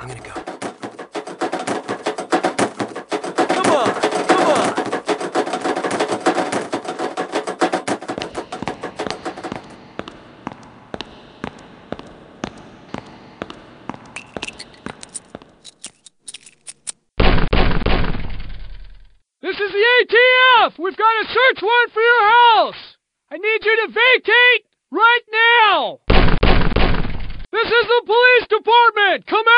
I'm gonna go. This is the ATF! We've got a search warrant for your house! I need you to vacate right now! This is the police department! Come out!